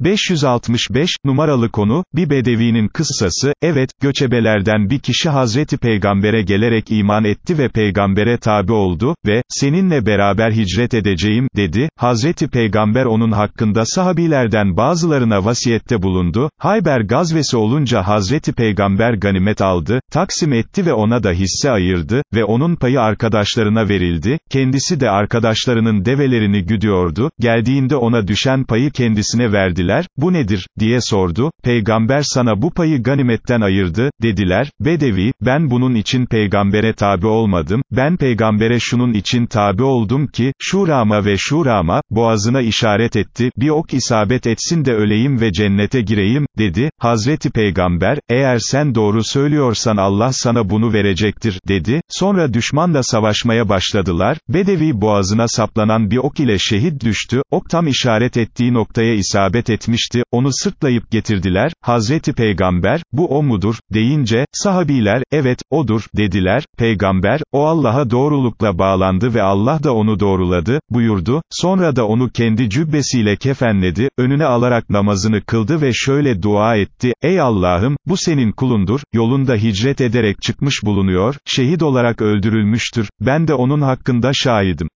565, numaralı konu, bir bedevinin kıssası, evet, göçebelerden bir kişi Hazreti Peygamber'e gelerek iman etti ve Peygamber'e tabi oldu, ve, seninle beraber hicret edeceğim, dedi, Hazreti Peygamber onun hakkında sahabilerden bazılarına vasiyette bulundu, Hayber gazvesi olunca Hazreti Peygamber ganimet aldı, taksim etti ve ona da hisse ayırdı, ve onun payı arkadaşlarına verildi, kendisi de arkadaşlarının develerini güdüyordu, geldiğinde ona düşen payı kendisine verdiler, dediler, bu nedir, diye sordu, peygamber sana bu payı ganimetten ayırdı, dediler, Bedevi, ben bunun için peygambere tabi olmadım, ben peygambere şunun için tabi oldum ki, şurama ve şurama, boğazına işaret etti, bir ok isabet etsin de öleyim ve cennete gireyim, dedi, Hazreti Peygamber, eğer sen doğru söylüyorsan Allah sana bunu verecektir, dedi, sonra düşmanla savaşmaya başladılar, Bedevi boğazına saplanan bir ok ile şehit düştü, ok tam işaret ettiği noktaya isabet etmişti, onu sırtlayıp getirdiler, Hazreti Peygamber, bu o mudur, deyince, sahabiler, evet, odur, dediler, Peygamber, o Allah'a doğrulukla bağlandı ve Allah da onu doğruladı, buyurdu, sonra da onu kendi cübbesiyle kefenledi, önüne alarak namazını kıldı ve şöyle dua etti, ey Allah'ım, bu senin kulundur, yolunda hicret ederek çıkmış bulunuyor, şehit olarak öldürülmüştür, ben de onun hakkında şahidim.